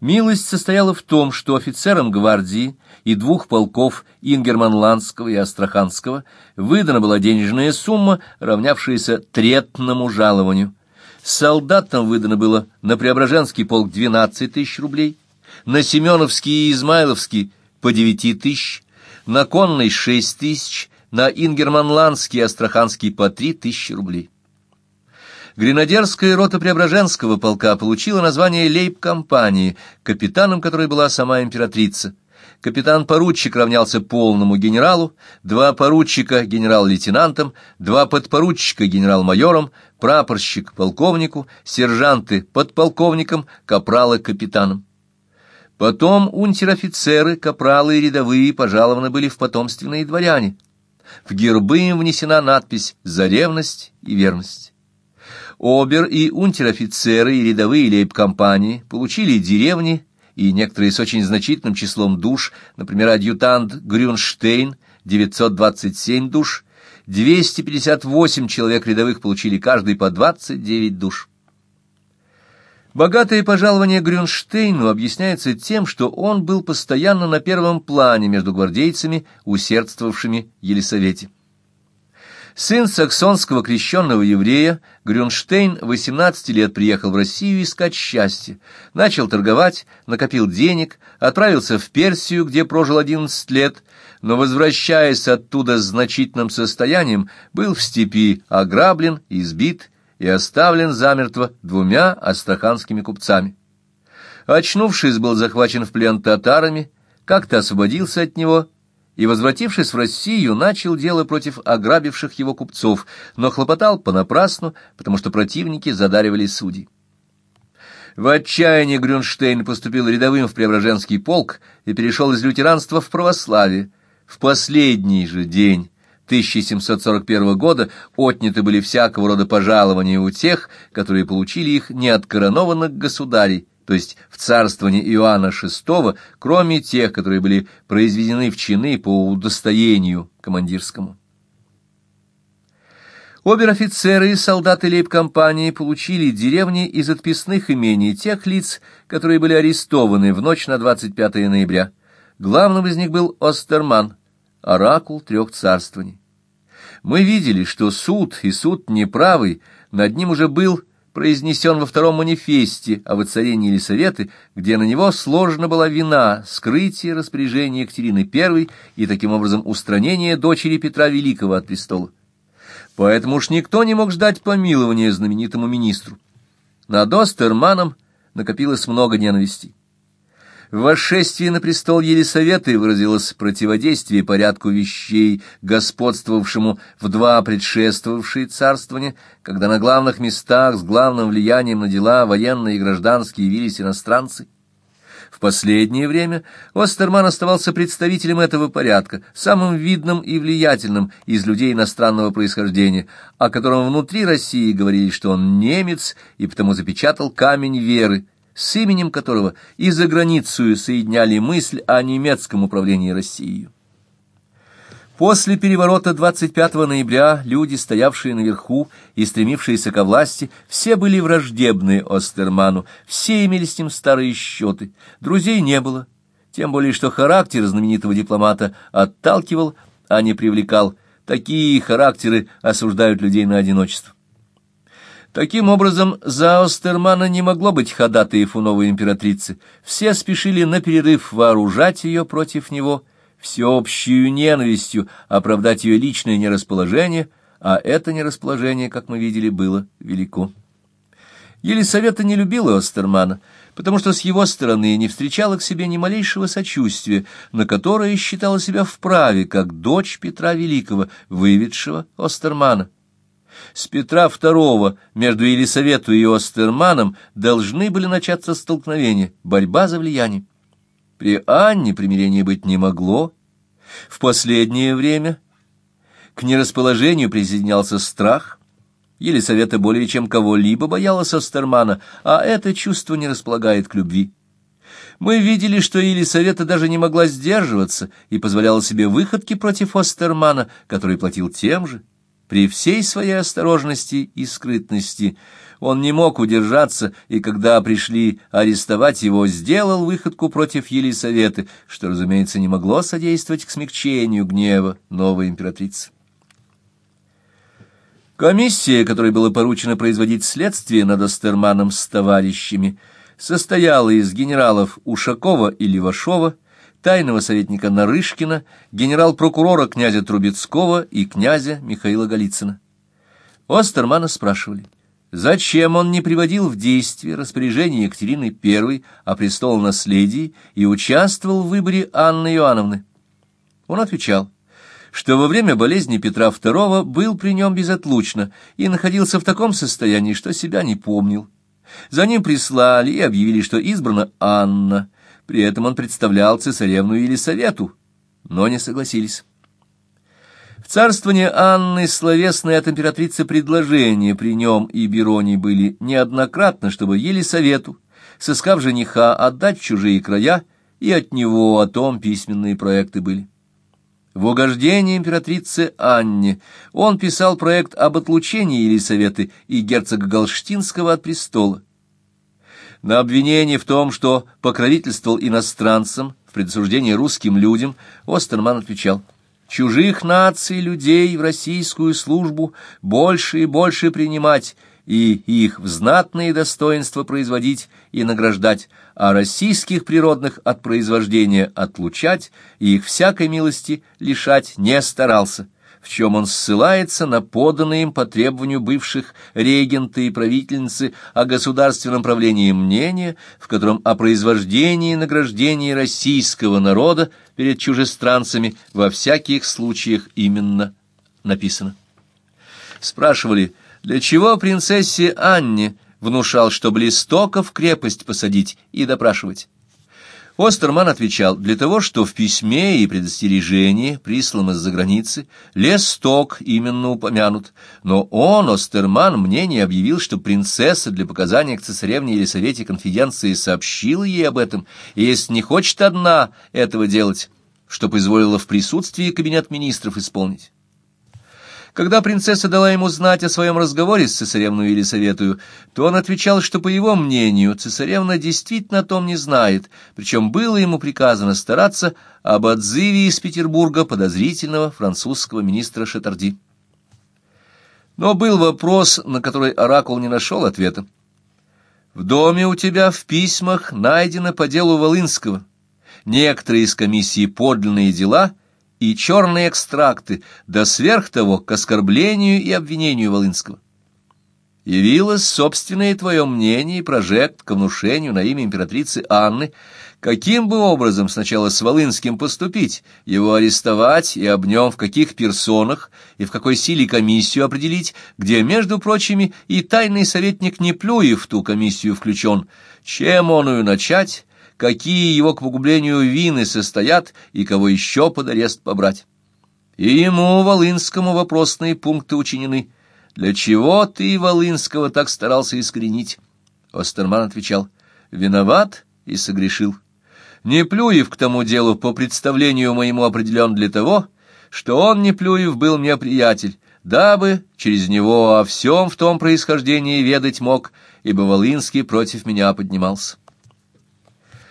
Милость состояла в том, что офицерам гвардии и двух полков Ингерманландского и Астраханского выдана была денежная сумма, равнявшаяся третному жалованию. Солдатам выдано было на Преображенский полк 12 тысяч рублей, на Семеновский и Измайловский по 9 тысяч, на Конный 6 тысяч, на Ингерманландский и Астраханский по 3 тысячи рублей. Гренадерская рота Преображенского полка получила название лейб-компании, капитаном которой была сама императрица. Капитан-поручик равнялся полному генералу, два поручика — генерал-лейтенантам, два подпоручика — генерал-майорам, прапорщик — полковнику, сержанты — подполковникам, капралы — капитанам. Потом унтер-офицеры, капралы и рядовые пожалованы были в потомственные дворяне. В гербы им внесена надпись «За ревность и верность». Обер и унтер-офицеры и рядовые лейб-компании получили деревни и некоторые с очень значительным числом душ, например, адъютант Грюнштейн, 927 душ, 258 человек рядовых получили каждый по 29 душ. Богатое пожалование Грюнштейну объясняется тем, что он был постоянно на первом плане между гвардейцами, усердствовавшими Елисавете. Сын саксонского крещенного еврея, Грюнштейн 18 лет приехал в Россию искать счастье, начал торговать, накопил денег, отправился в Персию, где прожил 11 лет, но, возвращаясь оттуда с значительным состоянием, был в степи ограблен, избит и оставлен замертво двумя астраханскими купцами. Очнувшись, был захвачен в плен татарами, как-то освободился от него и, возвратившись в Россию, начал дело против ограбивших его купцов, но хлопотал понапрасну, потому что противники задаривали судей. В отчаянии Грюнштейн поступил рядовым в Преображенский полк и перешел из лютеранства в православие. В последний же день 1741 года отняты были всякого рода пожалования у тех, которые получили их не от коронованных государей, то есть в царствовании Иоанна VI, кроме тех, которые были произведены в чины по удостоению командирскому. Обер-офицеры и солдаты лейб-компании получили деревни из отписных имений тех лиц, которые были арестованы в ночь на 25 ноября. Главным из них был Остерман, оракул трех царствований. Мы видели, что суд и суд неправый, над ним уже был произнесен во втором манифесте о воцарении Елисаветы, где на него сложена была вина скрытие распоряжения Екатерины I и таким образом устранение дочери Петра Великого от престола. Поэтому уж никто не мог ждать помилования знаменитому министру. Над Остерманом накопилось много ненависти. В на престол Елисаветы выразилось противодействие порядку вещей, господствовавшему в два предшествовавшие царствования, когда на главных местах с главным влиянием на дела военные и гражданские явились иностранцы. В последнее время Остерман оставался представителем этого порядка, самым видным и влиятельным из людей иностранного происхождения, о котором внутри России говорили, что он немец и потому запечатал камень веры, с именем которого и за границу соединяли мысль о немецком управлении Россией. После переворота 25 ноября люди, стоявшие наверху и стремившиеся ко власти, все были враждебны Остерману, все имели с ним старые счеты, друзей не было, тем более что характер знаменитого дипломата отталкивал, а не привлекал. Такие характеры осуждают людей на одиночество. Таким образом, за Остермана не могло быть ходатаев у новой императрицы. Все спешили на перерыв вооружать ее против него, всеобщую ненавистью оправдать ее личное нерасположение, а это нерасположение, как мы видели, было велико. Елисавета не любила Остермана, потому что с его стороны не встречала к себе ни малейшего сочувствия, на которое считала себя вправе, как дочь Петра Великого, выведшего Остермана. С Петра II между Елисавету и Остерманом должны были начаться столкновения, борьба за влияние. При Анне примирения быть не могло. В последнее время к нерасположению присоединялся страх. Елисавета более чем кого-либо боялась Остермана, а это чувство не располагает к любви. Мы видели, что Елисавета даже не могла сдерживаться и позволяла себе выходки против Остермана, который платил тем же. При всей своей осторожности и скрытности он не мог удержаться, и когда пришли арестовать его, сделал выходку против Елисаветы, что, разумеется, не могло содействовать к смягчению гнева новой императрицы. Комиссия, которой было поручено производить следствие над Остерманом с товарищами, состояла из генералов Ушакова и Левашова, тайного советника Нарышкина, генерал-прокурора князя Трубецкого и князя Михаила Голицына. Остермана спрашивали, зачем он не приводил в действие распоряжение Екатерины I о престолонаследии и участвовал в выборе Анны Иоанновны. Он отвечал, что во время болезни Петра II был при нем безотлучно и находился в таком состоянии, что себя не помнил. За ним прислали и объявили, что избрана Анна. При этом он представлял цесаревну Елисавету, но не согласились. В царствование Анны словесные от императрицы предложения при нем и Бероне были неоднократно, чтобы Елисавету, сыскав жениха, отдать чужие края, и от него о том письменные проекты были. В угождение императрице Анне он писал проект об отлучении Елисаветы и герцога Галштинского от престола. На обвинение в том, что покровительствовал иностранцам в предосуждении русским людям, Остерман отвечал, «Чужих наций людей в российскую службу больше и больше принимать, и их в знатные достоинства производить и награждать, а российских природных от произвождения отлучать и их всякой милости лишать не старался, в чем он ссылается на поданные им по требованию бывших регента и правительницы о государственном правлении мнения, в котором о произвождении и награждении российского народа перед чужестранцами во всяких случаях именно написано. Спрашивали, для чего принцессе Анне внушал, чтобы листоков крепость посадить и допрашивать. Остерман отвечал, для того, что в письме и предостережении, присланном из-за границы, лесток именно упомянут, но он, Остерман, мне не объявил, что принцесса для показания к цесаревне Елисавете конфиденции сообщила ей об этом, и если не хочет одна этого делать, что позволила в присутствии кабинет министров исполнить. Когда принцесса дала ему знать о своем разговоре с цесаревной Елисаветою, то он отвечал, что, по его мнению, цесаревна действительно о том не знает, причем было ему приказано стараться об отзыве из Петербурга подозрительного французского министра Шатарди. Но был вопрос, на который Оракул не нашел ответа. «В доме у тебя в письмах найдено по делу Волынского. Некоторые из комиссии подлинные дела — и черные экстракты, да сверх того к оскорблению и обвинению Волынского. Явилось собственное твое мнение и прожект к внушению на имя императрицы Анны, каким бы образом сначала с Волынским поступить, его арестовать и об нем в каких персонах и в какой силе комиссию определить, где, между прочими, и тайный советник Неплюев в ту комиссию включен, чем оную начать, какие его к погублению вины состоят и кого еще под арест побрать. И ему, Волынскому, вопросные пункты учинены. Для чего ты, Волынского, так старался искоренить? Остерман отвечал, виноват и согрешил. Не Плюев к тому делу по представлению моему определен для того, что он, не Плюев, был мне приятель, дабы через него о всем в том происхождении ведать мог, ибо Волынский против меня поднимался.